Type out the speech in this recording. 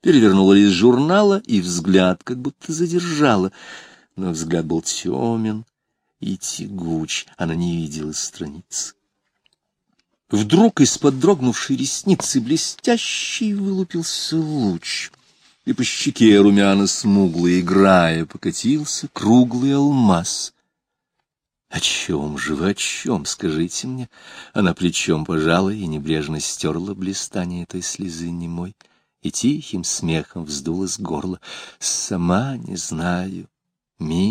перевернула лист журнала и взгляд как будто задержала. Но взгляд был темен и тягуч, она не видела страниц. Вдруг из-под дрогнувшей ресницы блестящий вылупился луч, и по щеке румяно смуглый, играя, покатился круглый алмаз. О чем же вы, о чем, скажите мне? Она плечом пожала и небрежно стерла блистание этой слезы немой, и тихим смехом вздула с горла. Сама не знаю, мой.